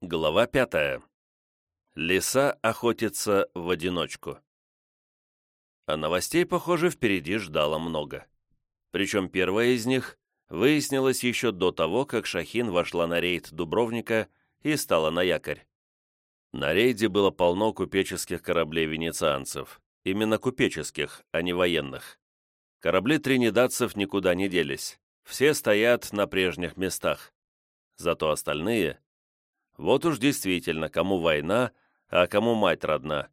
Глава пятая. Лиса охотится в одиночку. А новостей, похоже, впереди ждало много. Причем первая из них выяснилась еще до того, как Шахин вошла на рейд Дубровника и стала на якорь. На рейде было полно купеческих кораблей венецианцев. Именно купеческих, а не военных. Корабли тринидадцев никуда не делись. Все стоят на прежних местах. Зато остальные вот уж действительно, кому война, а кому мать родна.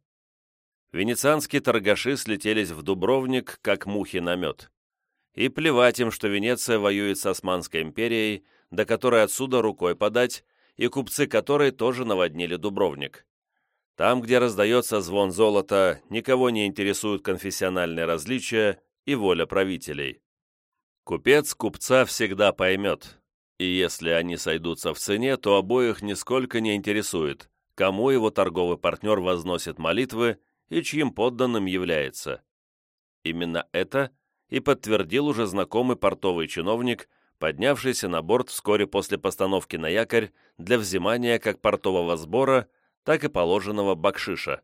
Венецианские торгаши слетелись в Дубровник, как мухи на мед. И плевать им, что Венеция воюет с Османской империей, до которой отсюда рукой подать, и купцы которой тоже наводнили Дубровник. Там, где раздается звон золота, никого не интересуют конфессиональные различия и воля правителей. Купец купца всегда поймет, и если они сойдутся в цене, то обоих нисколько не интересует, кому его торговый партнер возносит молитвы и чьим подданным является. Именно это и подтвердил уже знакомый портовый чиновник, поднявшийся на борт вскоре после постановки на якорь для взимания как портового сбора, так и положенного бакшиша.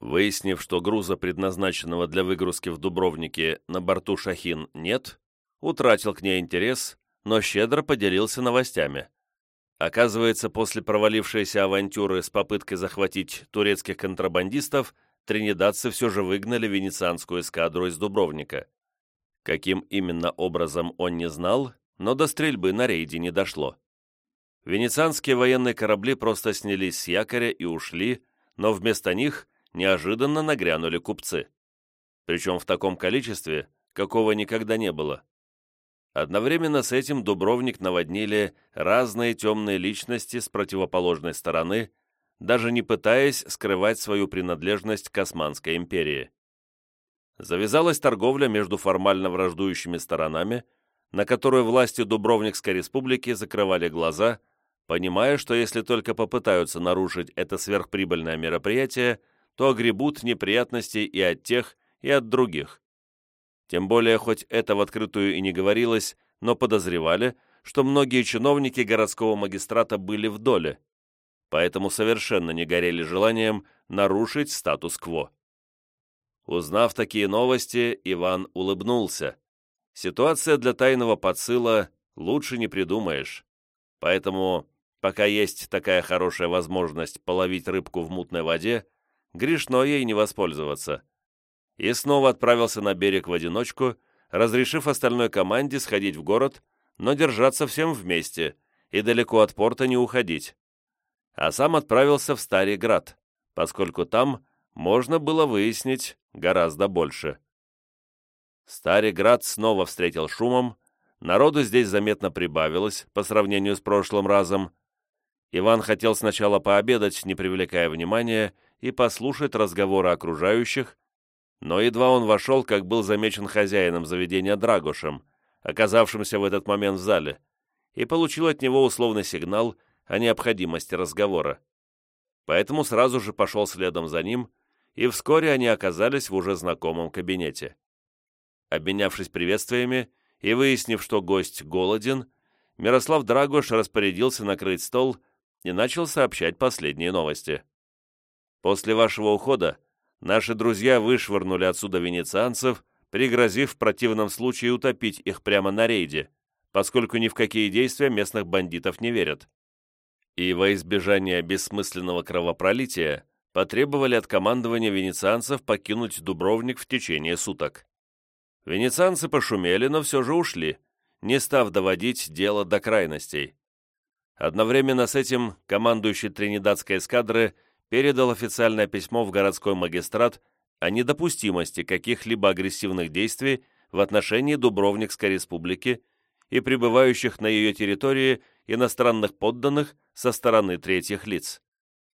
Выяснив, что груза, предназначенного для выгрузки в Дубровнике, на борту «Шахин» нет, утратил к ней интерес но щедро поделился новостями. Оказывается, после провалившейся авантюры с попыткой захватить турецких контрабандистов, тринидадцы все же выгнали венецианскую эскадру из Дубровника. Каким именно образом он не знал, но до стрельбы на рейде не дошло. Венецианские военные корабли просто снялись с якоря и ушли, но вместо них неожиданно нагрянули купцы. Причем в таком количестве, какого никогда не было. Одновременно с этим Дубровник наводнили разные темные личности с противоположной стороны, даже не пытаясь скрывать свою принадлежность к Османской империи. Завязалась торговля между формально враждующими сторонами, на которую власти Дубровникской республики закрывали глаза, понимая, что если только попытаются нарушить это сверхприбыльное мероприятие, то огребут неприятностей и от тех, и от других. Тем более, хоть это в открытую и не говорилось, но подозревали, что многие чиновники городского магистрата были в доле, поэтому совершенно не горели желанием нарушить статус-кво. Узнав такие новости, Иван улыбнулся. Ситуация для тайного подсыла лучше не придумаешь. Поэтому, пока есть такая хорошая возможность половить рыбку в мутной воде, грешно ей не воспользоваться и снова отправился на берег в одиночку, разрешив остальной команде сходить в город, но держаться всем вместе и далеко от порта не уходить. А сам отправился в Старый Град, поскольку там можно было выяснить гораздо больше. Старый Град снова встретил шумом, народу здесь заметно прибавилось по сравнению с прошлым разом. Иван хотел сначала пообедать, не привлекая внимания, и послушать разговоры окружающих, но едва он вошел, как был замечен хозяином заведения Драгушем, оказавшимся в этот момент в зале, и получил от него условный сигнал о необходимости разговора. Поэтому сразу же пошел следом за ним, и вскоре они оказались в уже знакомом кабинете. Обменявшись приветствиями и выяснив, что гость голоден, Мирослав Драгош распорядился накрыть стол и начал сообщать последние новости. «После вашего ухода Наши друзья вышвырнули отсюда венецианцев, пригрозив в противном случае утопить их прямо на рейде, поскольку ни в какие действия местных бандитов не верят. И во избежание бессмысленного кровопролития потребовали от командования венецианцев покинуть Дубровник в течение суток. Венецианцы пошумели, но все же ушли, не став доводить дело до крайностей. Одновременно с этим командующий Тринидадской эскадры передал официальное письмо в городской магистрат о недопустимости каких-либо агрессивных действий в отношении Дубровникской республики и пребывающих на ее территории иностранных подданных со стороны третьих лиц.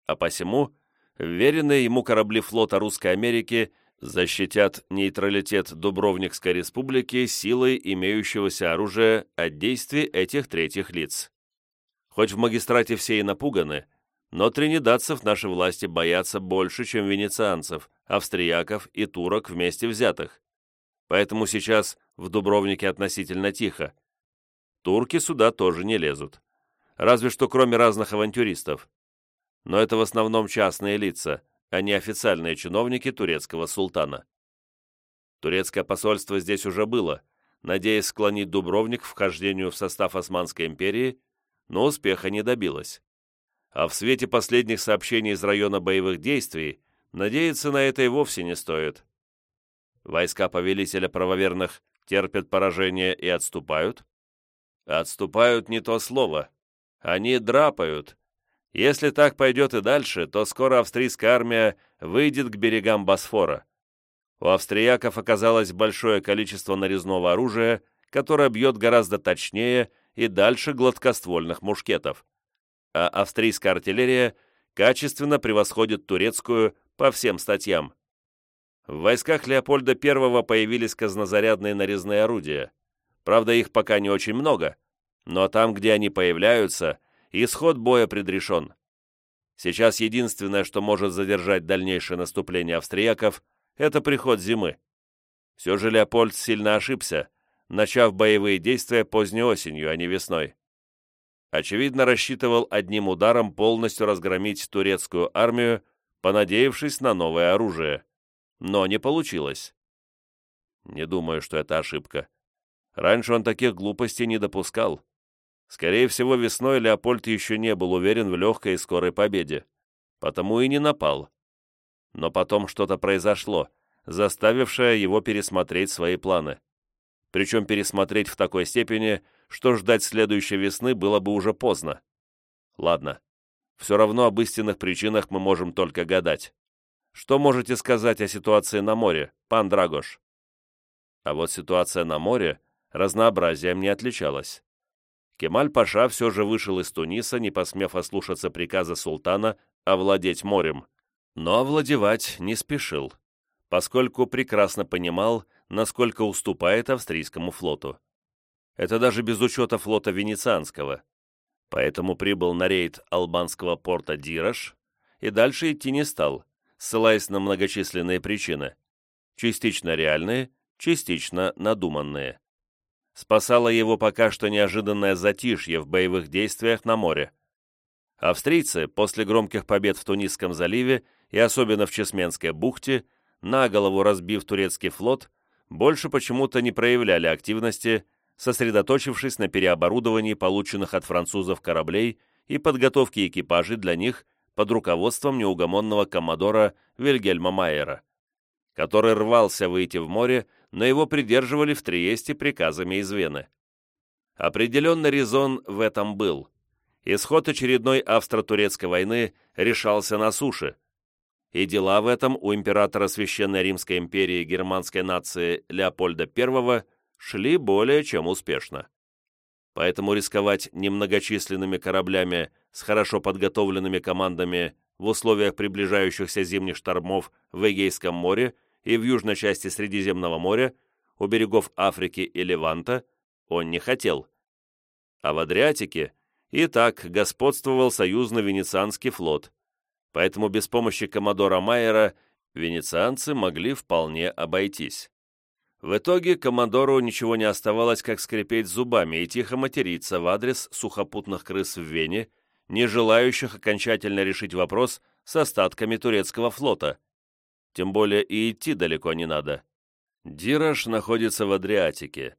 А посему, веренные ему корабли флота Русской Америки защитят нейтралитет Дубровникской республики силой имеющегося оружия от действий этих третьих лиц. Хоть в магистрате все и напуганы, но тринидадцев наши власти боятся больше, чем венецианцев, австрияков и турок вместе взятых. Поэтому сейчас в Дубровнике относительно тихо. Турки сюда тоже не лезут. разве что кроме разных авантюристов. Но это в основном частные лица, а не официальные чиновники турецкого султана. Турецкое посольство здесь уже было, надеясь склонить Дубровник к вхождению в состав Османской империи, но успеха не добилось. А в свете последних сообщений из района боевых действий надеяться на это и вовсе не стоит. Войска повелителя правоверных терпят поражение и отступают? Отступают не то слово. Они драпают. Если так пойдет и дальше, то скоро австрийская армия выйдет к берегам Босфора. У австрияков оказалось большое количество нарезного оружия, которое бьет гораздо точнее и дальше гладкоствольных мушкетов. А австрийская артиллерия качественно превосходит турецкую по всем статьям. В войсках Леопольда I появились казнозарядные нарезные орудия. Правда, их пока не очень много, но там, где они появляются, исход боя предрешен. Сейчас единственное, что может задержать дальнейшее наступление австрияков – это приход зимы. Все же Леопольд сильно ошибся, начав боевые действия поздней осенью, а не весной. Очевидно, рассчитывал одним ударом полностью разгромить турецкую армию, понадеявшись на новое оружие. Но не получилось. Не думаю, что это ошибка. Раньше он таких глупостей не допускал. Скорее всего, весной Леопольд еще не был уверен в легкой и скорой победе, потому и не напал. Но потом что-то произошло, заставившее его пересмотреть свои планы. Причем пересмотреть в такой степени, что ждать следующей весны было бы уже поздно. Ладно, все равно об истинных причинах мы можем только гадать. Что можете сказать о ситуации на море, пан Драгош? А вот ситуация на море разнообразием не отличалась. Кемаль-Паша все же вышел из Туниса, не посмев ослушаться приказа султана овладеть морем но овладевать не спешил, поскольку прекрасно понимал, насколько уступает австрийскому флоту. Это даже без учета флота Венецианского. Поэтому прибыл на рейд албанского порта Дираж и дальше идти не стал, ссылаясь на многочисленные причины, частично реальные, частично надуманные. Спасало его пока что неожиданное затишье в боевых действиях на море. Австрийцы после громких побед в Тунисском заливе и особенно в Чесменской бухте, на голову разбив турецкий флот, больше почему-то не проявляли активности, сосредоточившись на переоборудовании полученных от французов кораблей и подготовке экипажей для них под руководством неугомонного коммодора Вильгельма Майера, который рвался выйти в море, но его придерживали в Триесте приказами из Вены. Определенный резон в этом был. Исход очередной австро-турецкой войны решался на суше – и дела в этом у императора Священной Римской империи германской нации Леопольда I шли более чем успешно. Поэтому рисковать немногочисленными кораблями с хорошо подготовленными командами в условиях приближающихся зимних штормов в Эгейском море и в южной части Средиземного моря, у берегов Африки и Леванта, он не хотел. А в Адриатике и так господствовал союзно-венецианский флот, поэтому без помощи коммодора Майера венецианцы могли вполне обойтись. В итоге коммодору ничего не оставалось, как скрипеть зубами и тихо материться в адрес сухопутных крыс в Вене, не желающих окончательно решить вопрос с остатками турецкого флота. Тем более и идти далеко не надо. Дираж находится в Адриатике,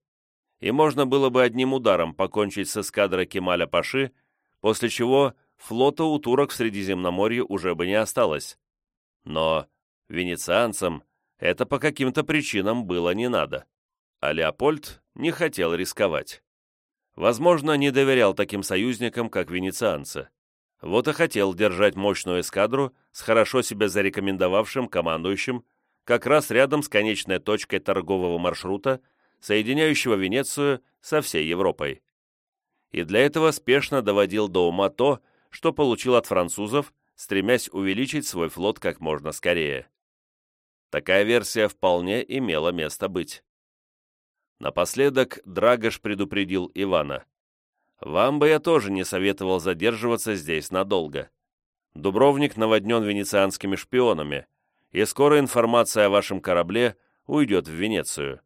и можно было бы одним ударом покончить с эскадрой Кемаля Паши, после чего флота у турок в Средиземноморье уже бы не осталось. Но венецианцам это по каким-то причинам было не надо, а Леопольд не хотел рисковать. Возможно, не доверял таким союзникам, как венецианцы. Вот и хотел держать мощную эскадру с хорошо себя зарекомендовавшим командующим как раз рядом с конечной точкой торгового маршрута, соединяющего Венецию со всей Европой. И для этого спешно доводил до ума то, что получил от французов, стремясь увеличить свой флот как можно скорее. Такая версия вполне имела место быть. Напоследок Драгош предупредил Ивана. «Вам бы я тоже не советовал задерживаться здесь надолго. Дубровник наводнен венецианскими шпионами, и скоро информация о вашем корабле уйдет в Венецию.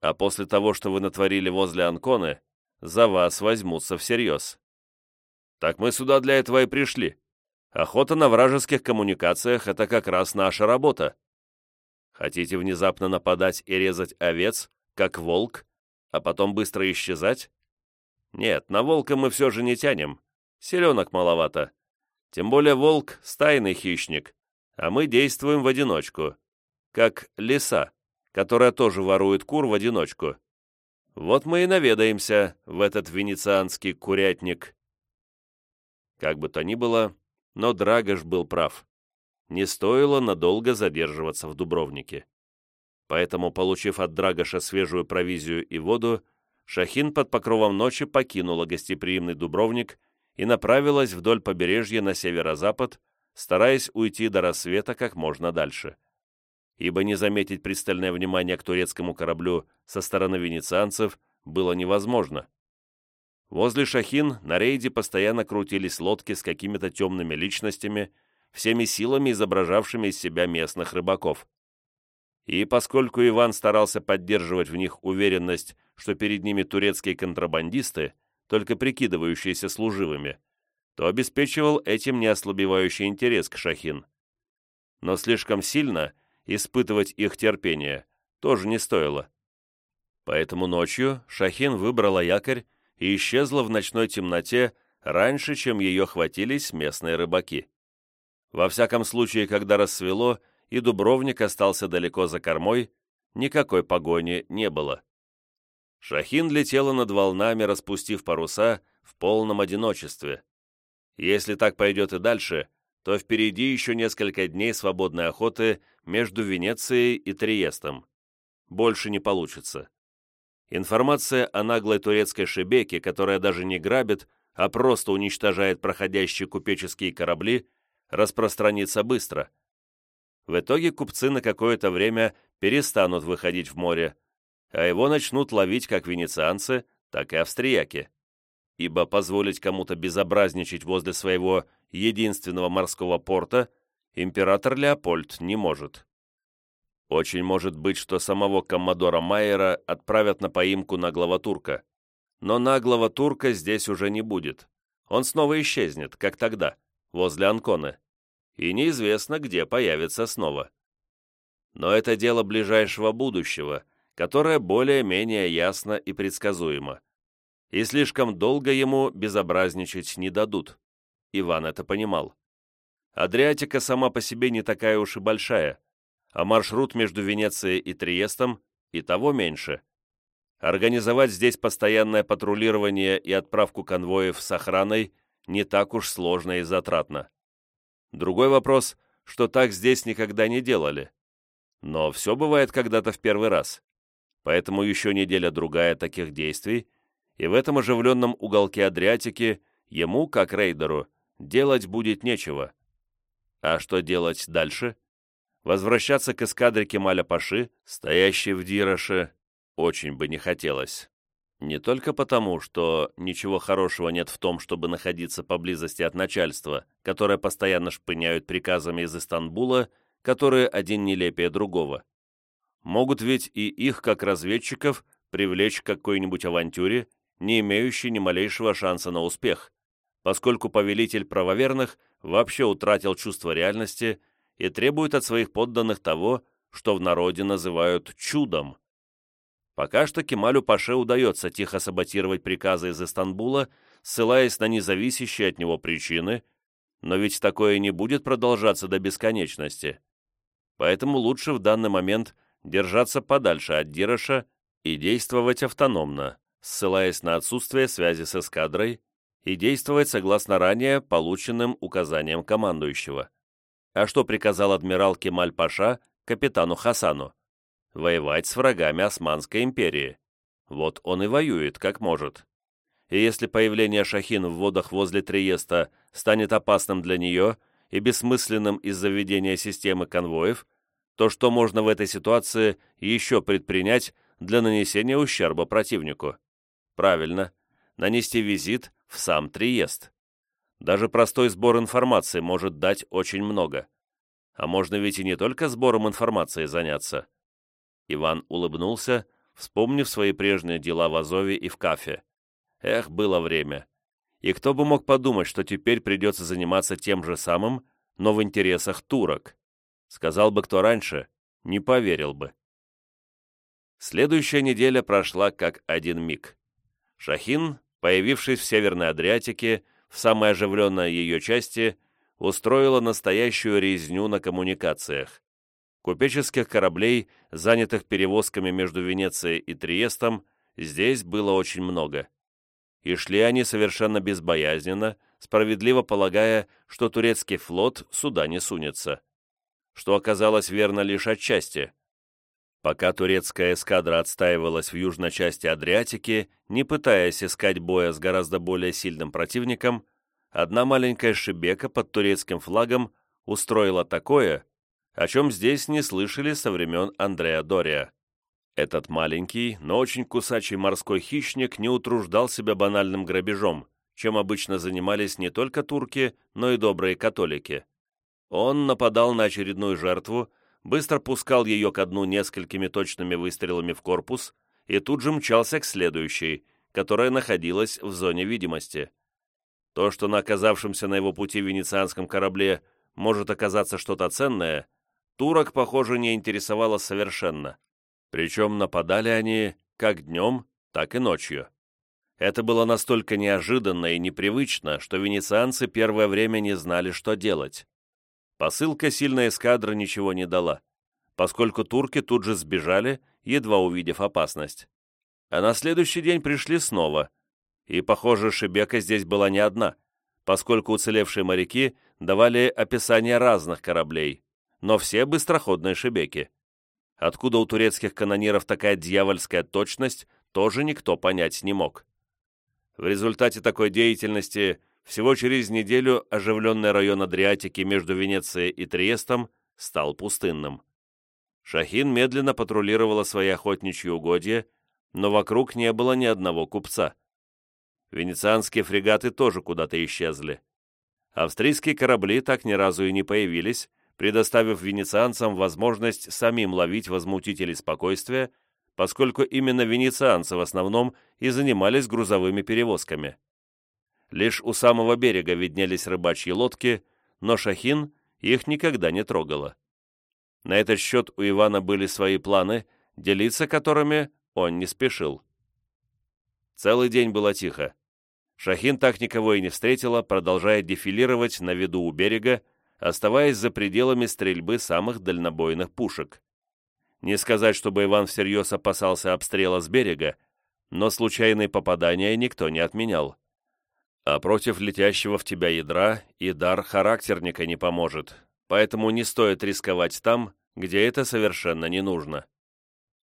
А после того, что вы натворили возле Анконы, за вас возьмутся всерьез. Так мы сюда для этого и пришли. Охота на вражеских коммуникациях — это как раз наша работа. Хотите внезапно нападать и резать овец, как волк, а потом быстро исчезать? Нет, на волка мы все же не тянем. Селенок маловато. Тем более волк — стайный хищник, а мы действуем в одиночку, как лиса, которая тоже ворует кур в одиночку. Вот мы и наведаемся в этот венецианский курятник. Как бы то ни было, но Драгош был прав. Не стоило надолго задерживаться в Дубровнике. Поэтому, получив от Драгоша свежую провизию и воду, Шахин под покровом ночи покинула гостеприимный Дубровник и направилась вдоль побережья на северо-запад, стараясь уйти до рассвета как можно дальше. Ибо не заметить пристальное внимание к турецкому кораблю со стороны венецианцев было невозможно. Возле Шахин на рейде постоянно крутились лодки с какими-то темными личностями, всеми силами изображавшими из себя местных рыбаков. И поскольку Иван старался поддерживать в них уверенность, что перед ними турецкие контрабандисты, только прикидывающиеся служивыми, то обеспечивал этим неослабевающий интерес к Шахин. Но слишком сильно испытывать их терпение тоже не стоило. Поэтому ночью Шахин выбрала якорь и исчезла в ночной темноте раньше, чем ее хватились местные рыбаки. Во всяком случае, когда рассвело и Дубровник остался далеко за кормой, никакой погони не было. Шахин летела над волнами, распустив паруса в полном одиночестве. Если так пойдет и дальше, то впереди еще несколько дней свободной охоты между Венецией и Триестом. Больше не получится. Информация о наглой турецкой шебеке, которая даже не грабит, а просто уничтожает проходящие купеческие корабли, распространится быстро. В итоге купцы на какое-то время перестанут выходить в море, а его начнут ловить как венецианцы, так и австрияки. Ибо позволить кому-то безобразничать возле своего единственного морского порта император Леопольд не может. Очень может быть, что самого коммодора Майера отправят на поимку наглого турка. Но наглого турка здесь уже не будет. Он снова исчезнет, как тогда, возле Анконы. И неизвестно, где появится снова. Но это дело ближайшего будущего, которое более-менее ясно и предсказуемо. И слишком долго ему безобразничать не дадут. Иван это понимал. Адриатика сама по себе не такая уж и большая, а маршрут между Венецией и Триестом и того меньше. Организовать здесь постоянное патрулирование и отправку конвоев с охраной не так уж сложно и затратно. Другой вопрос, что так здесь никогда не делали. Но все бывает когда-то в первый раз. Поэтому еще неделя-другая таких действий, и в этом оживленном уголке Адриатики ему, как рейдеру, делать будет нечего. А что делать дальше? Возвращаться к эскадре Кемаля Паши, стоящей в Дироше, очень бы не хотелось. Не только потому, что ничего хорошего нет в том, чтобы находиться поблизости от начальства, которое постоянно шпыняют приказами из Истанбула, которые один нелепее другого. Могут ведь и их, как разведчиков, привлечь к какой-нибудь авантюре, не имеющей ни малейшего шанса на успех, поскольку повелитель правоверных вообще утратил чувство реальности и требует от своих подданных того, что в народе называют чудом. Пока что Кемалю Паше удается тихо саботировать приказы из Истанбула, ссылаясь на независящие от него причины, но ведь такое не будет продолжаться до бесконечности. Поэтому лучше в данный момент держаться подальше от Дироша и действовать автономно, ссылаясь на отсутствие связи с эскадрой и действовать согласно ранее полученным указаниям командующего. А что приказал адмирал Кемаль-Паша капитану Хасану? Воевать с врагами Османской империи. Вот он и воюет, как может. И если появление Шахин в водах возле Триеста станет опасным для нее и бессмысленным из-за введения системы конвоев, то что можно в этой ситуации еще предпринять для нанесения ущерба противнику? Правильно, нанести визит в сам Триест. Даже простой сбор информации может дать очень много. А можно ведь и не только сбором информации заняться. Иван улыбнулся, вспомнив свои прежние дела в Азове и в Кафе. Эх, было время. И кто бы мог подумать, что теперь придется заниматься тем же самым, но в интересах турок. Сказал бы кто раньше, не поверил бы. Следующая неделя прошла как один миг. Шахин, появившись в Северной Адриатике, в самой оживленной ее части, устроила настоящую резню на коммуникациях. Купеческих кораблей, занятых перевозками между Венецией и Триестом, здесь было очень много. И шли они совершенно безбоязненно, справедливо полагая, что турецкий флот сюда не сунется. Что оказалось верно лишь отчасти. Пока турецкая эскадра отстаивалась в южной части Адриатики, не пытаясь искать боя с гораздо более сильным противником, одна маленькая шибека под турецким флагом устроила такое, о чем здесь не слышали со времен Андреа Дория. Этот маленький, но очень кусачий морской хищник не утруждал себя банальным грабежом, чем обычно занимались не только турки, но и добрые католики. Он нападал на очередную жертву, быстро пускал ее ко дну несколькими точными выстрелами в корпус и тут же мчался к следующей, которая находилась в зоне видимости. То, что на оказавшемся на его пути венецианском корабле может оказаться что-то ценное, турок, похоже, не интересовало совершенно. Причем нападали они как днем, так и ночью. Это было настолько неожиданно и непривычно, что венецианцы первое время не знали, что делать. Посылка сильной эскадры ничего не дала, поскольку турки тут же сбежали, едва увидев опасность. А на следующий день пришли снова, и, похоже, Шебека здесь была не одна, поскольку уцелевшие моряки давали описание разных кораблей, но все быстроходные Шебеки. Откуда у турецких канониров такая дьявольская точность, тоже никто понять не мог. В результате такой деятельности всего через неделю оживленный район Адриатики между Венецией и Триестом стал пустынным. Шахин медленно патрулировала свои охотничьи угодья, но вокруг не было ни одного купца. Венецианские фрегаты тоже куда-то исчезли. Австрийские корабли так ни разу и не появились, предоставив венецианцам возможность самим ловить возмутителей спокойствия, поскольку именно венецианцы в основном и занимались грузовыми перевозками. Лишь у самого берега виднелись рыбачьи лодки, но Шахин их никогда не трогала. На этот счет у Ивана были свои планы, делиться которыми он не спешил. Целый день было тихо. Шахин так никого и не встретила, продолжая дефилировать на виду у берега, оставаясь за пределами стрельбы самых дальнобойных пушек. Не сказать, чтобы Иван всерьез опасался обстрела с берега, но случайные попадания никто не отменял. А против летящего в тебя ядра и дар характерника не поможет, поэтому не стоит рисковать там, где это совершенно не нужно.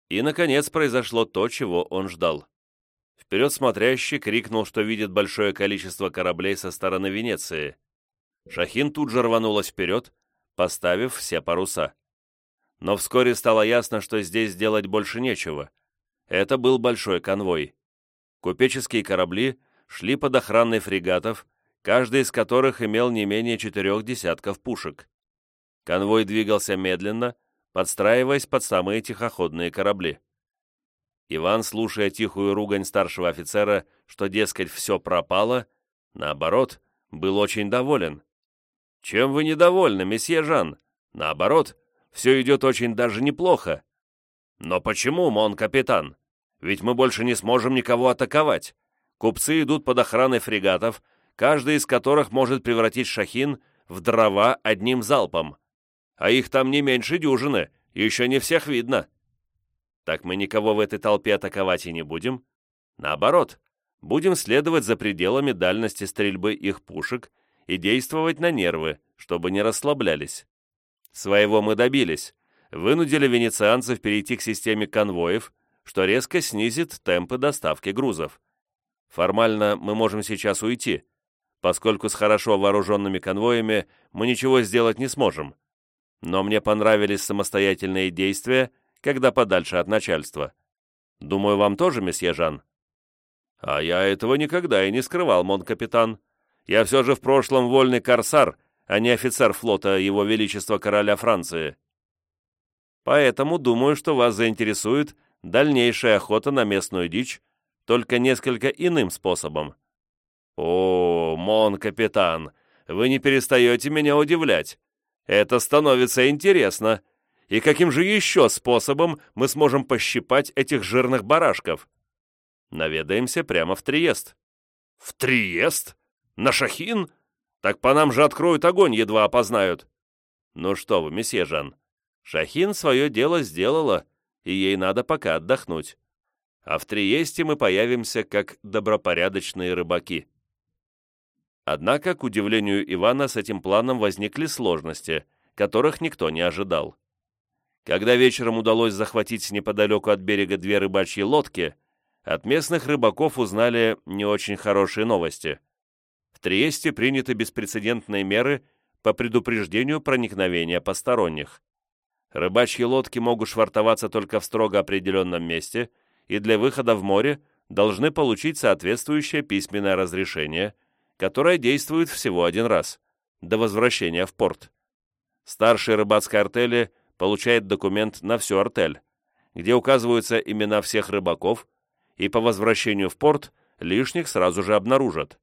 И, наконец, произошло то, чего он ждал. Вперед смотрящий крикнул, что видит большое количество кораблей со стороны Венеции – Шахин тут же рванулась вперед, поставив все паруса. Но вскоре стало ясно, что здесь делать больше нечего. Это был большой конвой. Купеческие корабли шли под охраной фрегатов, каждый из которых имел не менее четырех десятков пушек. Конвой двигался медленно, подстраиваясь под самые тихоходные корабли. Иван, слушая тихую ругань старшего офицера, что, дескать, все пропало, наоборот, был очень доволен. «Чем вы недовольны, месье Жан? Наоборот, все идет очень даже неплохо». «Но почему, мон капитан? Ведь мы больше не сможем никого атаковать. Купцы идут под охраной фрегатов, каждый из которых может превратить шахин в дрова одним залпом. А их там не меньше дюжины, еще не всех видно». «Так мы никого в этой толпе атаковать и не будем. Наоборот, будем следовать за пределами дальности стрельбы их пушек и действовать на нервы, чтобы не расслаблялись. Своего мы добились, вынудили венецианцев перейти к системе конвоев, что резко снизит темпы доставки грузов. Формально мы можем сейчас уйти, поскольку с хорошо вооруженными конвоями мы ничего сделать не сможем. Но мне понравились самостоятельные действия, когда подальше от начальства. Думаю, вам тоже, месье Жан?» «А я этого никогда и не скрывал, мон капитан», я все же в прошлом вольный корсар, а не офицер флота Его Величества Короля Франции. Поэтому думаю, что вас заинтересует дальнейшая охота на местную дичь, только несколько иным способом. «О, Мон, капитан, вы не перестаете меня удивлять. Это становится интересно. И каким же еще способом мы сможем пощипать этих жирных барашков? Наведаемся прямо в Триест. В Триест? На Шахин? Так по нам же откроют огонь, едва опознают. Ну что вы, месье Жан, Шахин свое дело сделала, и ей надо пока отдохнуть. А в Триесте мы появимся как добропорядочные рыбаки. Однако, к удивлению Ивана, с этим планом возникли сложности, которых никто не ожидал. Когда вечером удалось захватить неподалеку от берега две рыбачьи лодки, от местных рыбаков узнали не очень хорошие новости. В Триесте приняты беспрецедентные меры по предупреждению проникновения посторонних. Рыбачьи лодки могут швартоваться только в строго определенном месте и для выхода в море должны получить соответствующее письменное разрешение – которая действует всего один раз, до возвращения в порт. Старший рыбацкой артели получает документ на всю артель, где указываются имена всех рыбаков, и по возвращению в порт лишних сразу же обнаружат.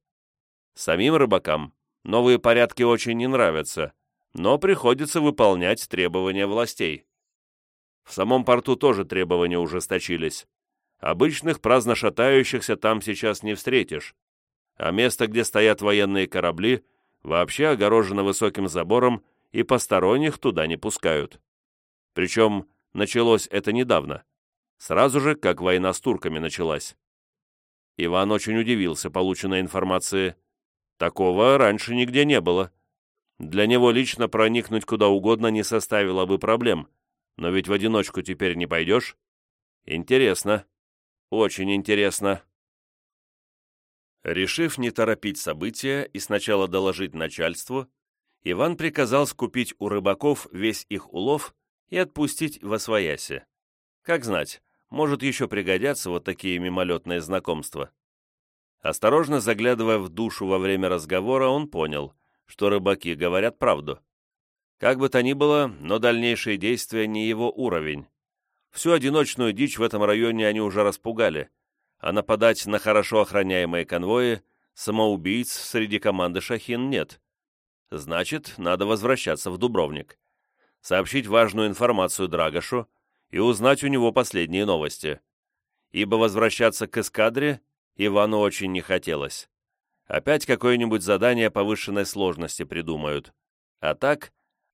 Самим рыбакам новые порядки очень не нравятся, но приходится выполнять требования властей. В самом порту тоже требования ужесточились. Обычных праздно шатающихся там сейчас не встретишь а место, где стоят военные корабли, вообще огорожено высоким забором и посторонних туда не пускают. Причем началось это недавно, сразу же, как война с турками началась. Иван очень удивился полученной информации. Такого раньше нигде не было. Для него лично проникнуть куда угодно не составило бы проблем, но ведь в одиночку теперь не пойдешь. Интересно. Очень интересно. Решив не торопить события и сначала доложить начальству, Иван приказал скупить у рыбаков весь их улов и отпустить во свояси. Как знать, может еще пригодятся вот такие мимолетные знакомства. Осторожно заглядывая в душу во время разговора, он понял, что рыбаки говорят правду. Как бы то ни было, но дальнейшие действия не его уровень. Всю одиночную дичь в этом районе они уже распугали, а нападать на хорошо охраняемые конвои самоубийц среди команды «Шахин» нет. Значит, надо возвращаться в Дубровник, сообщить важную информацию Драгошу и узнать у него последние новости. Ибо возвращаться к эскадре Ивану очень не хотелось. Опять какое-нибудь задание повышенной сложности придумают. А так,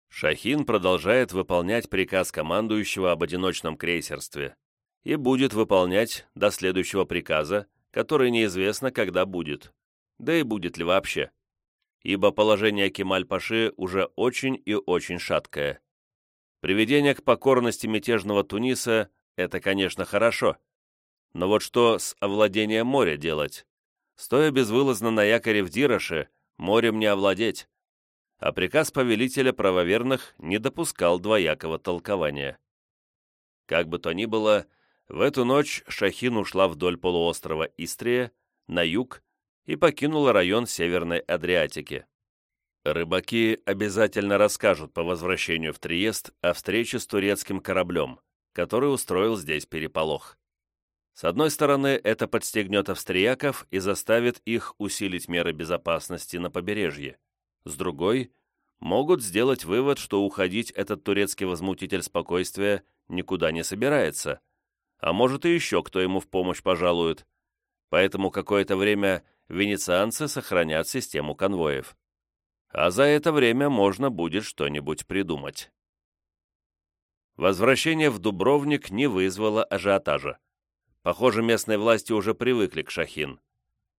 Шахин продолжает выполнять приказ командующего об одиночном крейсерстве и будет выполнять до следующего приказа, который неизвестно, когда будет, да и будет ли вообще, ибо положение Кемаль-Паши уже очень и очень шаткое. Приведение к покорности мятежного Туниса – это, конечно, хорошо, но вот что с овладением моря делать? Стоя безвылазно на якоре в Дироше, морем не овладеть, а приказ повелителя правоверных не допускал двоякого толкования. Как бы то ни было, в эту ночь Шахин ушла вдоль полуострова Истрия, на юг, и покинула район Северной Адриатики. Рыбаки обязательно расскажут по возвращению в Триест о встрече с турецким кораблем, который устроил здесь переполох. С одной стороны, это подстегнет австрияков и заставит их усилить меры безопасности на побережье. С другой, могут сделать вывод, что уходить этот турецкий возмутитель спокойствия никуда не собирается – а может и еще кто ему в помощь пожалует. Поэтому какое-то время венецианцы сохранят систему конвоев. А за это время можно будет что-нибудь придумать. Возвращение в Дубровник не вызвало ажиотажа. Похоже, местные власти уже привыкли к Шахин.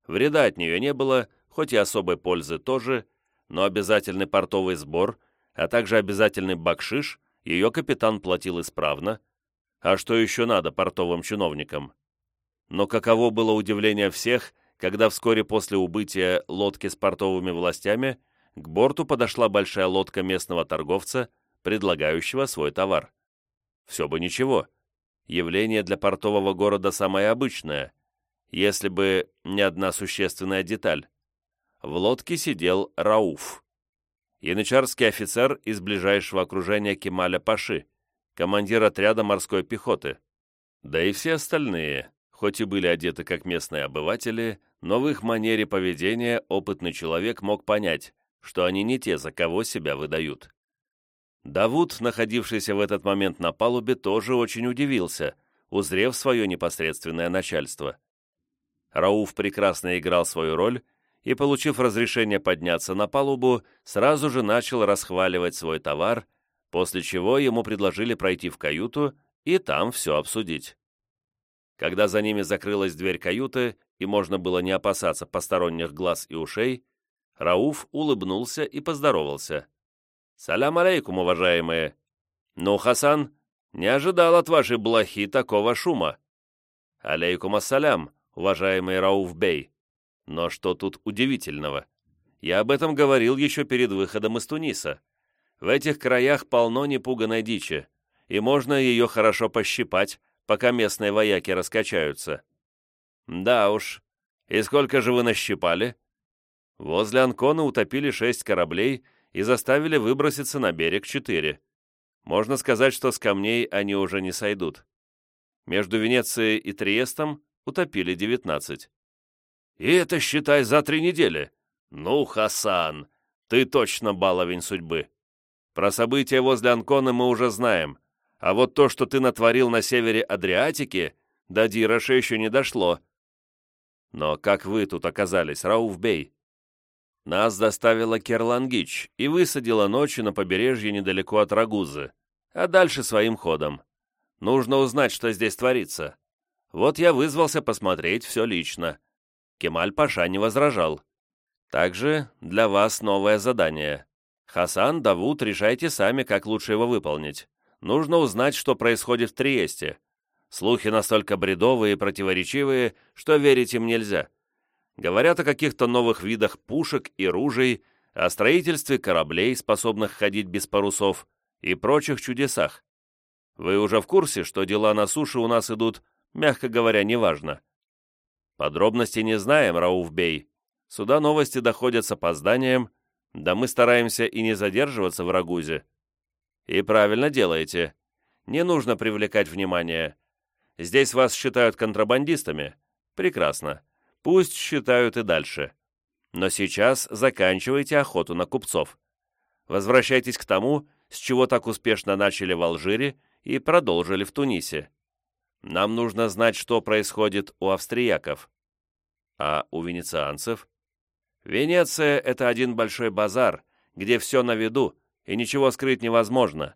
Вреда от нее не было, хоть и особой пользы тоже, но обязательный портовый сбор, а также обязательный бакшиш ее капитан платил исправно, а что еще надо портовым чиновникам? Но каково было удивление всех, когда вскоре после убытия лодки с портовыми властями к борту подошла большая лодка местного торговца, предлагающего свой товар. Все бы ничего. Явление для портового города самое обычное, если бы не одна существенная деталь. В лодке сидел Рауф, янычарский офицер из ближайшего окружения Кемаля Паши, командир отряда морской пехоты. Да и все остальные, хоть и были одеты как местные обыватели, но в их манере поведения опытный человек мог понять, что они не те, за кого себя выдают. Давуд, находившийся в этот момент на палубе, тоже очень удивился, узрев свое непосредственное начальство. Рауф прекрасно играл свою роль и, получив разрешение подняться на палубу, сразу же начал расхваливать свой товар, после чего ему предложили пройти в каюту и там все обсудить. Когда за ними закрылась дверь каюты и можно было не опасаться посторонних глаз и ушей, Рауф улыбнулся и поздоровался. «Салям алейкум, уважаемые! Ну, Хасан, не ожидал от вашей блохи такого шума!» «Алейкум ассалям, уважаемый Рауф Бей! Но что тут удивительного? Я об этом говорил еще перед выходом из Туниса. В этих краях полно непуганной дичи, и можно ее хорошо пощипать, пока местные вояки раскачаются. Да уж. И сколько же вы нащипали? Возле Анкона утопили шесть кораблей и заставили выброситься на берег четыре. Можно сказать, что с камней они уже не сойдут. Между Венецией и Триестом утопили девятнадцать. И это, считай, за три недели. Ну, Хасан, ты точно баловень судьбы. Про события возле Анкона мы уже знаем, а вот то, что ты натворил на севере Адриатики, до Дироша еще не дошло. Но как вы тут оказались, Рауф-бей? Нас доставила Керлангич и высадила ночью на побережье недалеко от Рагузы, а дальше своим ходом. Нужно узнать, что здесь творится. Вот я вызвался посмотреть все лично. Кемаль-Паша не возражал. Также для вас новое задание. Хасан, Давуд, решайте сами, как лучше его выполнить. Нужно узнать, что происходит в Триесте. Слухи настолько бредовые и противоречивые, что верить им нельзя. Говорят о каких-то новых видах пушек и ружей, о строительстве кораблей, способных ходить без парусов, и прочих чудесах. Вы уже в курсе, что дела на суше у нас идут, мягко говоря, неважно. Подробностей не знаем, Рауф-бей. Сюда новости доходят с опозданием, да мы стараемся и не задерживаться в Рагузе. И правильно делаете. Не нужно привлекать внимание. Здесь вас считают контрабандистами. Прекрасно. Пусть считают и дальше. Но сейчас заканчивайте охоту на купцов. Возвращайтесь к тому, с чего так успешно начали в Алжире и продолжили в Тунисе. Нам нужно знать, что происходит у австрияков. А у венецианцев? Венеция — это один большой базар, где все на виду, и ничего скрыть невозможно.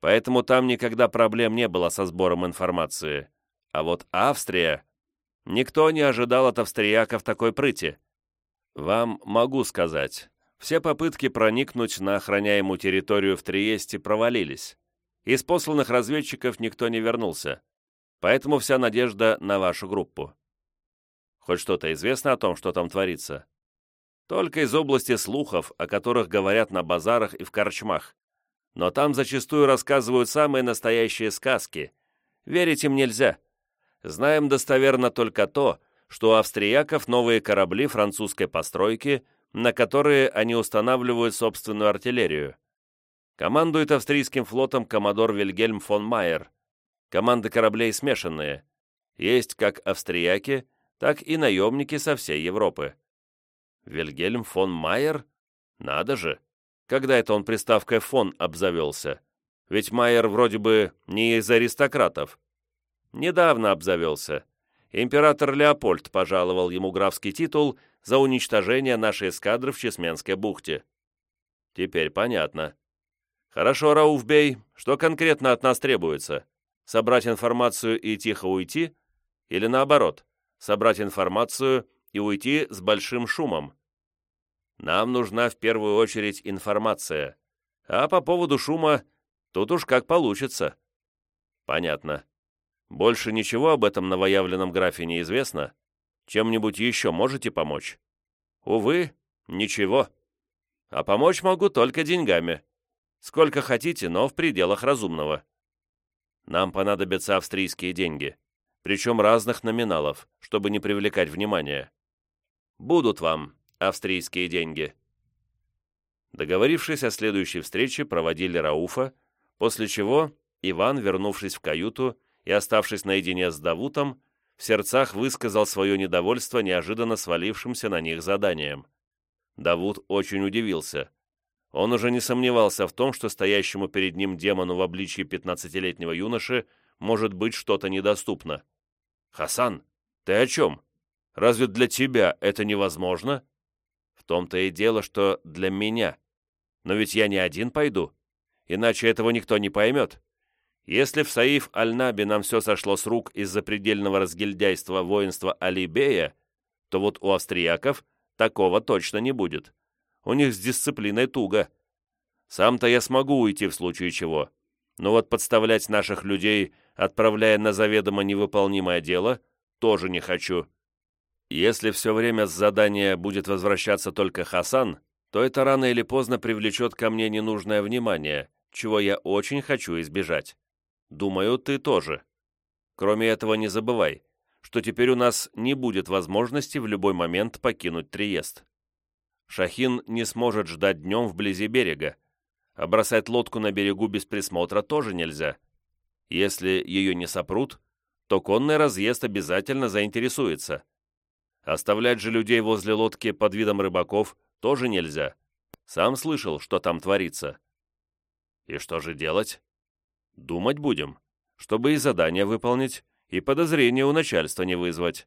Поэтому там никогда проблем не было со сбором информации. А вот Австрия... Никто не ожидал от австрияков такой прыти. Вам могу сказать, все попытки проникнуть на охраняемую территорию в Триесте провалились. Из посланных разведчиков никто не вернулся. Поэтому вся надежда на вашу группу. Хоть что-то известно о том, что там творится? Только из области слухов, о которых говорят на базарах и в корчмах. Но там зачастую рассказывают самые настоящие сказки. Верить им нельзя. Знаем достоверно только то, что у австрияков новые корабли французской постройки, на которые они устанавливают собственную артиллерию. Командует австрийским флотом коммодор Вильгельм фон Майер. Команды кораблей смешанные. Есть как австрияки, так и наемники со всей Европы. Вильгельм фон Майер? Надо же! Когда это он приставкой «фон» обзавелся? Ведь Майер вроде бы не из аристократов. Недавно обзавелся. Император Леопольд пожаловал ему графский титул за уничтожение нашей эскадры в Чесменской бухте. Теперь понятно. Хорошо, Рауфбей, что конкретно от нас требуется? Собрать информацию и тихо уйти? Или наоборот, собрать информацию и уйти с большим шумом? Нам нужна в первую очередь информация. А по поводу шума, тут уж как получится. Понятно. Больше ничего об этом новоявленном графе не известно? Чем-нибудь еще можете помочь? Увы, ничего. А помочь могу только деньгами. Сколько хотите, но в пределах разумного. Нам понадобятся австрийские деньги, причем разных номиналов, чтобы не привлекать внимания. Будут вам австрийские деньги. Договорившись о следующей встрече, проводили Рауфа, после чего Иван, вернувшись в каюту и оставшись наедине с Давутом, в сердцах высказал свое недовольство неожиданно свалившимся на них заданием. Давуд очень удивился. Он уже не сомневался в том, что стоящему перед ним демону в обличье пятнадцатилетнего юноши может быть что-то недоступно. «Хасан, ты о чем? Разве для тебя это невозможно?» «В том-то и дело, что для меня. Но ведь я не один пойду, иначе этого никто не поймет. Если в Саиф Аль-Наби нам все сошло с рук из-за предельного разгильдяйства воинства Алибея, то вот у австрияков такого точно не будет. У них с дисциплиной туго. Сам-то я смогу уйти в случае чего, но вот подставлять наших людей, отправляя на заведомо невыполнимое дело, тоже не хочу. Если все время с задания будет возвращаться только Хасан, то это рано или поздно привлечет ко мне ненужное внимание, чего я очень хочу избежать. Думаю, ты тоже. Кроме этого, не забывай, что теперь у нас не будет возможности в любой момент покинуть Триест. Шахин не сможет ждать днем вблизи берега, а бросать лодку на берегу без присмотра тоже нельзя. Если ее не сопрут, то конный разъезд обязательно заинтересуется. Оставлять же людей возле лодки под видом рыбаков тоже нельзя. Сам слышал, что там творится. И что же делать? Думать будем, чтобы и задание выполнить, и подозрения у начальства не вызвать.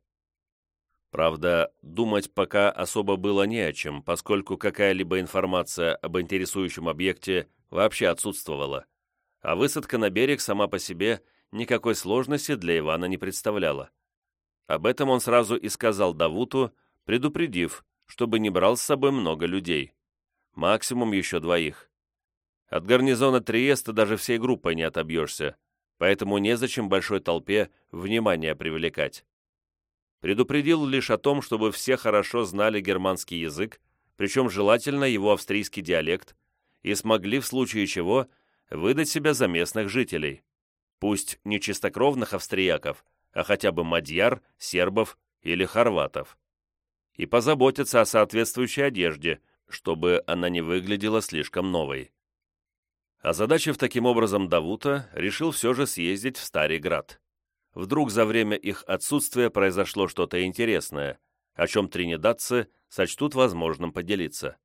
Правда, думать пока особо было не о чем, поскольку какая-либо информация об интересующем объекте вообще отсутствовала, а высадка на берег сама по себе никакой сложности для Ивана не представляла. Об этом он сразу и сказал Давуту, предупредив, чтобы не брал с собой много людей. Максимум еще двоих. От гарнизона Триеста даже всей группой не отобьешься, поэтому незачем большой толпе внимание привлекать. Предупредил лишь о том, чтобы все хорошо знали германский язык, причем желательно его австрийский диалект, и смогли в случае чего выдать себя за местных жителей. Пусть не чистокровных австрияков, а хотя бы мадьяр, сербов или хорватов. И позаботиться о соответствующей одежде, чтобы она не выглядела слишком новой. Озадачив таким образом Давута, решил все же съездить в Старый Град. Вдруг за время их отсутствия произошло что-то интересное, о чем тринидадцы сочтут возможным поделиться.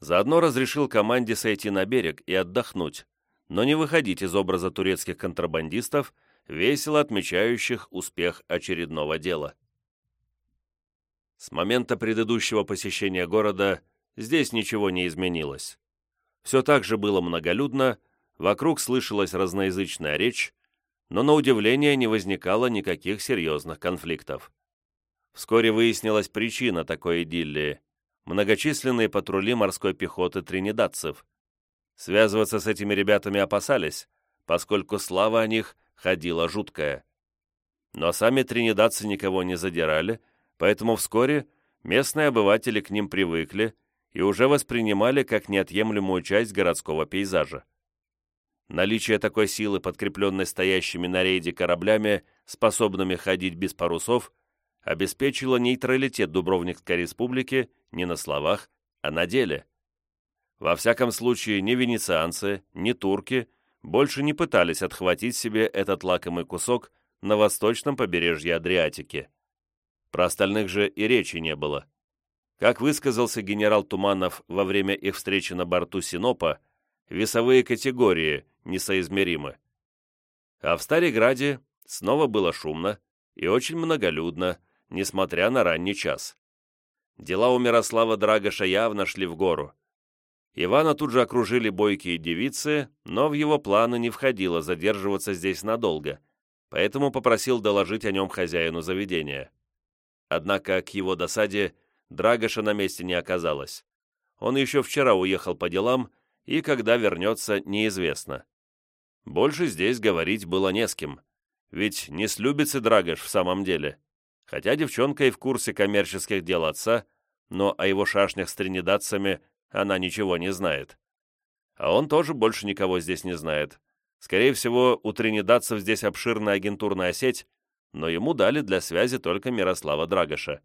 Заодно разрешил команде сойти на берег и отдохнуть, но не выходить из образа турецких контрабандистов, весело отмечающих успех очередного дела. С момента предыдущего посещения города здесь ничего не изменилось. Все так же было многолюдно, вокруг слышалась разноязычная речь, но на удивление не возникало никаких серьезных конфликтов. Вскоре выяснилась причина такой идиллии – многочисленные патрули морской пехоты тринидадцев. Связываться с этими ребятами опасались, поскольку слава о них ходила жуткая. Но сами тринидадцы никого не задирали, поэтому вскоре местные обыватели к ним привыкли и уже воспринимали как неотъемлемую часть городского пейзажа. Наличие такой силы, подкрепленной стоящими на рейде кораблями, способными ходить без парусов, обеспечило нейтралитет Дубровникской республики не на словах, а на деле. Во всяком случае, ни венецианцы, ни турки больше не пытались отхватить себе этот лакомый кусок на восточном побережье Адриатики. Про остальных же и речи не было. Как высказался генерал Туманов во время их встречи на борту Синопа, весовые категории несоизмеримы. А в Стариграде снова было шумно и очень многолюдно, несмотря на ранний час. Дела у Мирослава Драгоша явно шли в гору. Ивана тут же окружили бойкие девицы, но в его планы не входило задерживаться здесь надолго, поэтому попросил доложить о нем хозяину заведения. Однако, к его досаде, Драгоша на месте не оказалось. Он еще вчера уехал по делам, и когда вернется, неизвестно. Больше здесь говорить было не с кем, ведь не слюбится Драгош в самом деле. Хотя девчонка и в курсе коммерческих дел отца, но о его шашнях с тринидадцами она ничего не знает. А он тоже больше никого здесь не знает. Скорее всего, у тринидадцев здесь обширная агентурная сеть, но ему дали для связи только Мирослава Драгоша.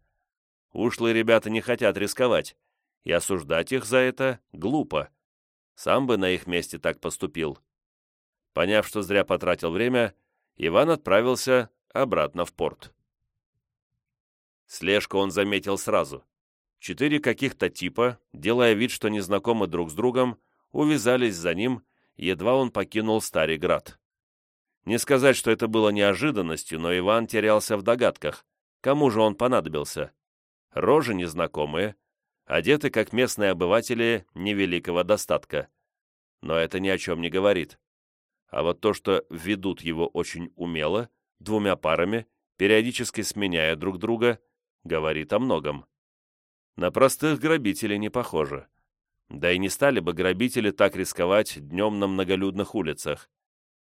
Ушлые ребята не хотят рисковать, и осуждать их за это глупо. Сам бы на их месте так поступил. Поняв, что зря потратил время, Иван отправился обратно в порт. Слежку он заметил сразу. Четыре каких-то типа, делая вид, что не знакомы друг с другом, увязались за ним, едва он покинул Старый Град. Не сказать, что это было неожиданностью, но Иван терялся в догадках, кому же он понадобился. Рожи незнакомые, одеты как местные обыватели невеликого достатка. Но это ни о чем не говорит. А вот то, что ведут его очень умело, двумя парами, периодически сменяя друг друга, говорит о многом. На простых грабителей не похоже. Да и не стали бы грабители так рисковать днем на многолюдных улицах.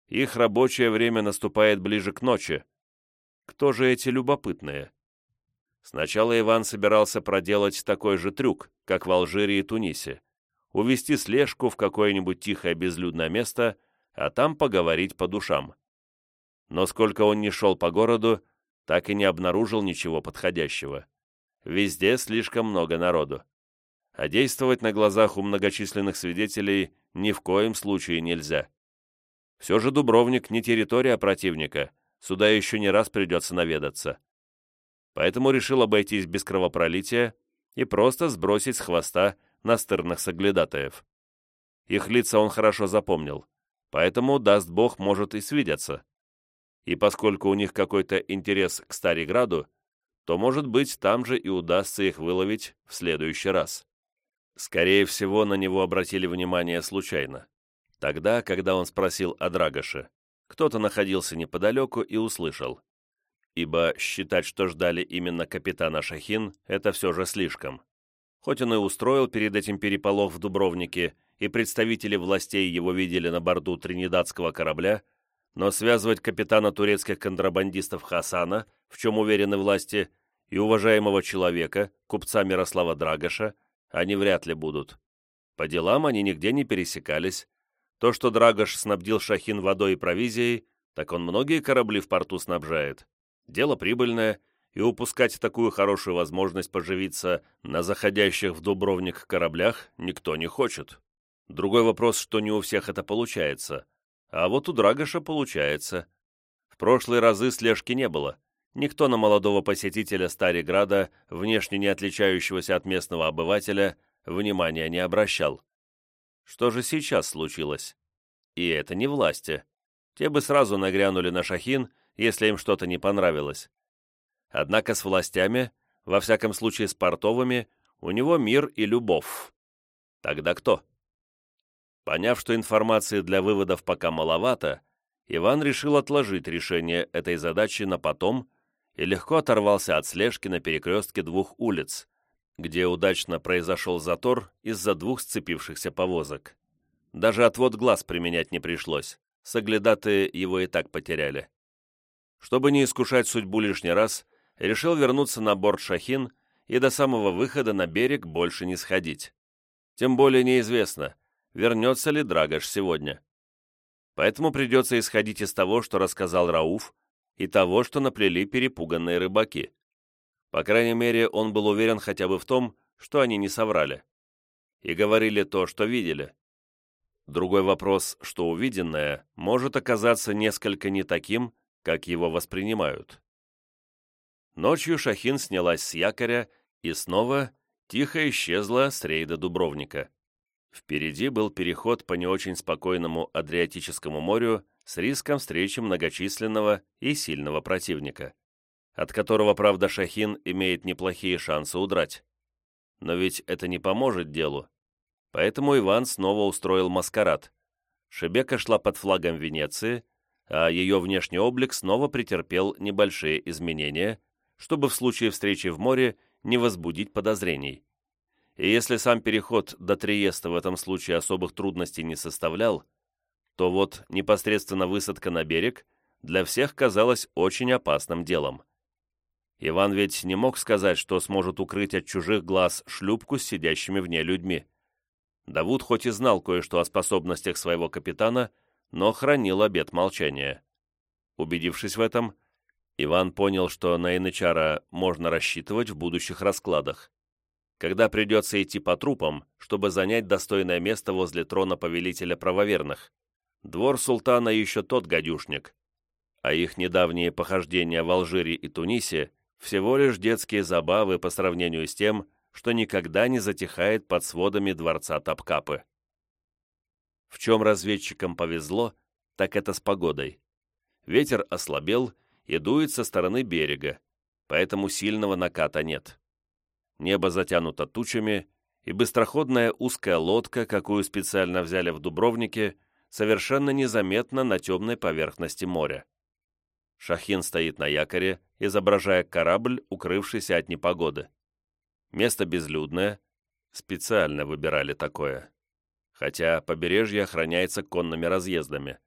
Их рабочее время наступает ближе к ночи. Кто же эти любопытные? Сначала Иван собирался проделать такой же трюк, как в Алжире и Тунисе. Увести слежку в какое-нибудь тихое безлюдное место, а там поговорить по душам. Но сколько он ни шел по городу, так и не обнаружил ничего подходящего. Везде слишком много народу. А действовать на глазах у многочисленных свидетелей ни в коем случае нельзя. Все же Дубровник не территория противника, сюда еще не раз придется наведаться поэтому решил обойтись без кровопролития и просто сбросить с хвоста настырных соглядатаев. Их лица он хорошо запомнил, поэтому, даст бог, может и свидеться. И поскольку у них какой-то интерес к Стариграду, то, может быть, там же и удастся их выловить в следующий раз. Скорее всего, на него обратили внимание случайно. Тогда, когда он спросил о Драгоше, кто-то находился неподалеку и услышал ибо считать, что ждали именно капитана Шахин, это все же слишком. Хоть он и устроил перед этим переполох в Дубровнике, и представители властей его видели на борту тринидадского корабля, но связывать капитана турецких контрабандистов Хасана, в чем уверены власти, и уважаемого человека, купца Мирослава Драгоша, они вряд ли будут. По делам они нигде не пересекались. То, что Драгош снабдил Шахин водой и провизией, так он многие корабли в порту снабжает. Дело прибыльное, и упускать такую хорошую возможность поживиться на заходящих в Дубровник кораблях никто не хочет. Другой вопрос, что не у всех это получается. А вот у Драгоша получается. В прошлые разы слежки не было. Никто на молодого посетителя Стариграда, внешне не отличающегося от местного обывателя, внимания не обращал. Что же сейчас случилось? И это не власти. Те бы сразу нагрянули на Шахин если им что-то не понравилось. Однако с властями, во всяком случае с портовыми, у него мир и любовь. Тогда кто? Поняв, что информации для выводов пока маловато, Иван решил отложить решение этой задачи на потом и легко оторвался от слежки на перекрестке двух улиц, где удачно произошел затор из-за двух сцепившихся повозок. Даже отвод глаз применять не пришлось, соглядатые его и так потеряли. Чтобы не искушать судьбу лишний раз, решил вернуться на борт «Шахин» и до самого выхода на берег больше не сходить. Тем более неизвестно, вернется ли Драгош сегодня. Поэтому придется исходить из того, что рассказал Рауф, и того, что наплели перепуганные рыбаки. По крайней мере, он был уверен хотя бы в том, что они не соврали. И говорили то, что видели. Другой вопрос, что увиденное может оказаться несколько не таким, как его воспринимают. Ночью Шахин снялась с якоря и снова тихо исчезла с рейда Дубровника. Впереди был переход по не очень спокойному Адриатическому морю с риском встречи многочисленного и сильного противника, от которого, правда, Шахин имеет неплохие шансы удрать. Но ведь это не поможет делу. Поэтому Иван снова устроил маскарад. Шебека шла под флагом Венеции, а ее внешний облик снова претерпел небольшие изменения, чтобы в случае встречи в море не возбудить подозрений. И если сам переход до Триеста в этом случае особых трудностей не составлял, то вот непосредственно высадка на берег для всех казалась очень опасным делом. Иван ведь не мог сказать, что сможет укрыть от чужих глаз шлюпку с сидящими в ней людьми. Давуд хоть и знал кое-что о способностях своего капитана, но хранил обет молчания. Убедившись в этом, Иван понял, что на Янычара можно рассчитывать в будущих раскладах. Когда придется идти по трупам, чтобы занять достойное место возле трона повелителя правоверных, двор султана еще тот гадюшник, а их недавние похождения в Алжире и Тунисе всего лишь детские забавы по сравнению с тем, что никогда не затихает под сводами дворца Топкапы. В чем разведчикам повезло, так это с погодой. Ветер ослабел и дует со стороны берега, поэтому сильного наката нет. Небо затянуто тучами, и быстроходная узкая лодка, какую специально взяли в Дубровнике, совершенно незаметна на темной поверхности моря. Шахин стоит на якоре, изображая корабль, укрывшийся от непогоды. Место безлюдное, специально выбирали такое. Хотя побережье охраняется конными разъездами.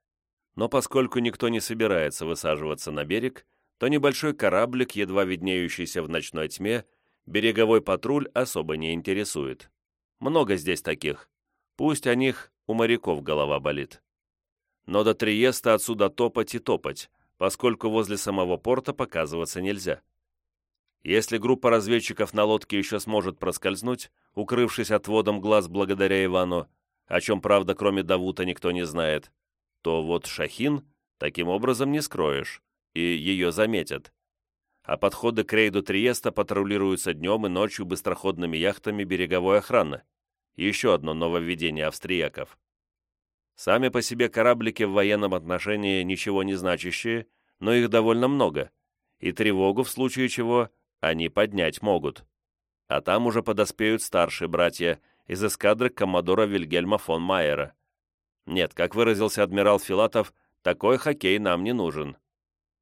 Но поскольку никто не собирается высаживаться на берег, то небольшой кораблик, едва виднеющийся в ночной тьме, береговой патруль особо не интересует. Много здесь таких. Пусть о них у моряков голова болит. Но до Триеста отсюда топать и топать, поскольку возле самого порта показываться нельзя. Если группа разведчиков на лодке еще сможет проскользнуть, укрывшись отводом глаз благодаря Ивану, о чем, правда, кроме Давута никто не знает, то вот Шахин таким образом не скроешь, и ее заметят. А подходы к рейду Триеста патрулируются днем и ночью быстроходными яхтами береговой охраны. Еще одно нововведение австрияков. Сами по себе кораблики в военном отношении ничего не значащие, но их довольно много, и тревогу, в случае чего, они поднять могут. А там уже подоспеют старшие братья из эскадры коммодора Вильгельма фон Майера. Нет, как выразился адмирал Филатов, такой хоккей нам не нужен.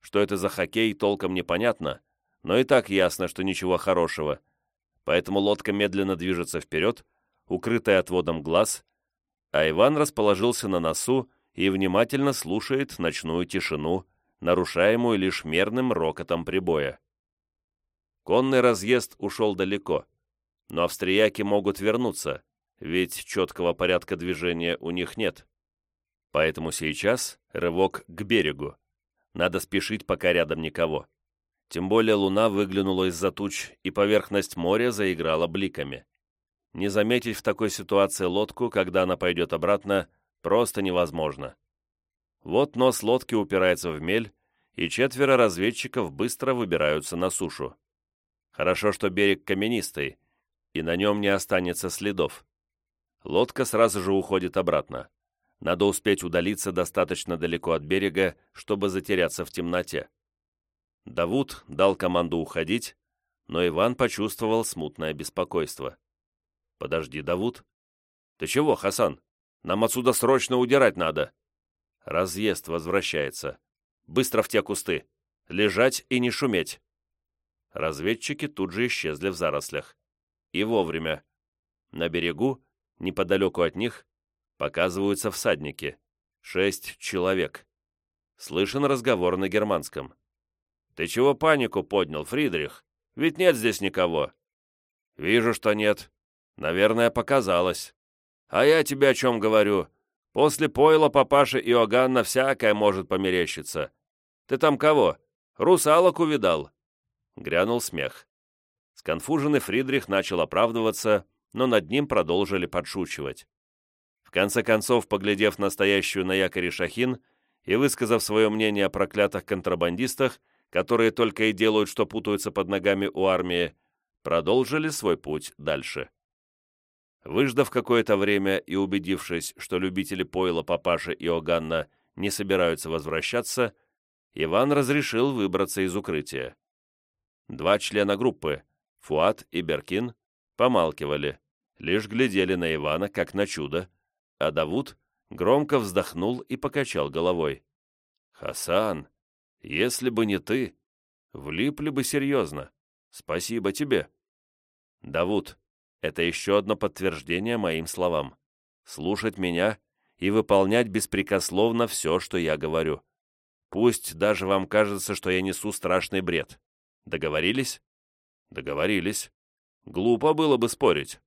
Что это за хоккей, толком непонятно, но и так ясно, что ничего хорошего. Поэтому лодка медленно движется вперед, укрытая отводом глаз, а Иван расположился на носу и внимательно слушает ночную тишину, нарушаемую лишь мерным рокотом прибоя. Конный разъезд ушел далеко, но австрияки могут вернуться, ведь четкого порядка движения у них нет. Поэтому сейчас рывок к берегу. Надо спешить, пока рядом никого. Тем более луна выглянула из-за туч, и поверхность моря заиграла бликами. Не заметить в такой ситуации лодку, когда она пойдет обратно, просто невозможно. Вот нос лодки упирается в мель, и четверо разведчиков быстро выбираются на сушу. Хорошо, что берег каменистый, и на нем не останется следов. Лодка сразу же уходит обратно. Надо успеть удалиться достаточно далеко от берега, чтобы затеряться в темноте. Давуд дал команду уходить, но Иван почувствовал смутное беспокойство. «Подожди, Давуд». «Ты чего, Хасан? Нам отсюда срочно удирать надо». Разъезд возвращается. Быстро в те кусты. Лежать и не шуметь. Разведчики тут же исчезли в зарослях. И вовремя. На берегу, неподалеку от них, показываются всадники. Шесть человек. Слышен разговор на германском. «Ты чего панику поднял, Фридрих? Ведь нет здесь никого». «Вижу, что нет. Наверное, показалось. А я тебе о чем говорю. После пойла папаши Иоганна всякое может померещиться. Ты там кого? Русалок увидал?» Грянул смех. Сконфуженный Фридрих начал оправдываться, но над ним продолжили подшучивать. В конце концов, поглядев на стоящую на якоре Шахин и высказав свое мнение о проклятых контрабандистах, которые только и делают, что путаются под ногами у армии, продолжили свой путь дальше. Выждав какое-то время и убедившись, что любители пойла папаши Иоганна не собираются возвращаться, Иван разрешил выбраться из укрытия. Два члена группы, Фуат и Беркин, помалкивали, лишь глядели на Ивана, как на чудо, а Давуд громко вздохнул и покачал головой. «Хасан, если бы не ты, влипли бы серьезно. Спасибо тебе». «Давуд, это еще одно подтверждение моим словам. Слушать меня и выполнять беспрекословно все, что я говорю. Пусть даже вам кажется, что я несу страшный бред. Договорились? Договорились. Глупо было бы спорить.